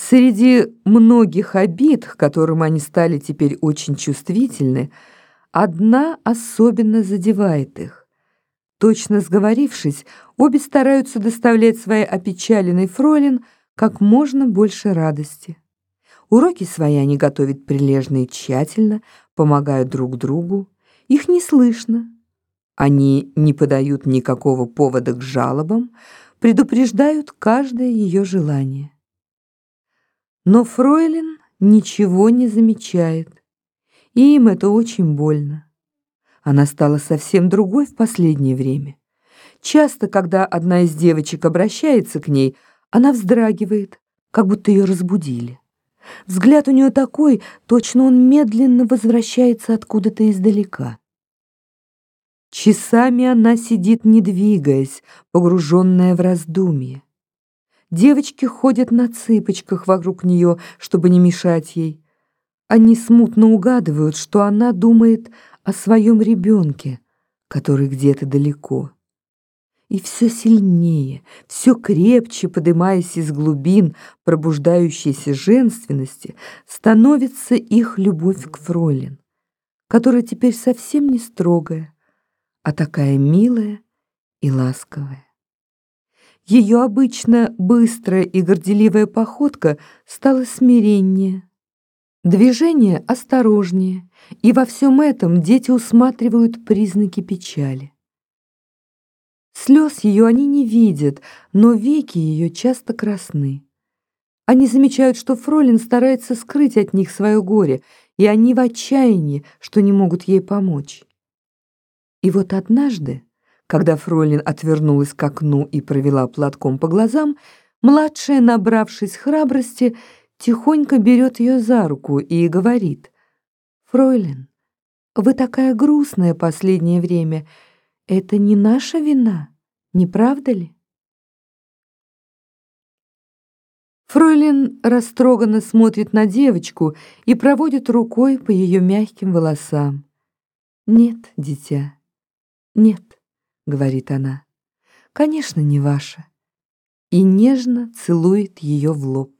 Среди многих обид, к которым они стали теперь очень чувствительны, одна особенно задевает их. Точно сговорившись, обе стараются доставлять своей опечаленной фролин как можно больше радости. Уроки свои они готовят прилежно и тщательно, помогают друг другу. Их не слышно. Они не подают никакого повода к жалобам, предупреждают каждое ее желание. Но Фройлен ничего не замечает, и им это очень больно. Она стала совсем другой в последнее время. Часто, когда одна из девочек обращается к ней, она вздрагивает, как будто ее разбудили. Взгляд у нее такой, точно он медленно возвращается откуда-то издалека. Часами она сидит, не двигаясь, погруженная в раздумье. Девочки ходят на цыпочках вокруг нее, чтобы не мешать ей. Они смутно угадывают, что она думает о своем ребенке, который где-то далеко. И все сильнее, все крепче подымаясь из глубин пробуждающейся женственности, становится их любовь к Фролин, которая теперь совсем не строгая, а такая милая и ласковая. Ее обычно быстрая и горделивая походка стала смиреннее. Движение осторожнее, и во всем этом дети усматривают признаки печали. Слез ее они не видят, но веки ее часто красны. Они замечают, что Фролин старается скрыть от них свое горе, и они в отчаянии, что не могут ей помочь. И вот однажды, когда Фролин отвернулась к окну и провела платком по глазам, младшая, набравшись храбрости, тихонько берет ее за руку и говорит, «Фройлен, вы такая грустная последнее время. Это не наша вина, не правда ли?» Фройлен растроганно смотрит на девочку и проводит рукой по ее мягким волосам. «Нет, дитя, нет говорит она. Конечно, не ваша. И нежно целует ее в лоб.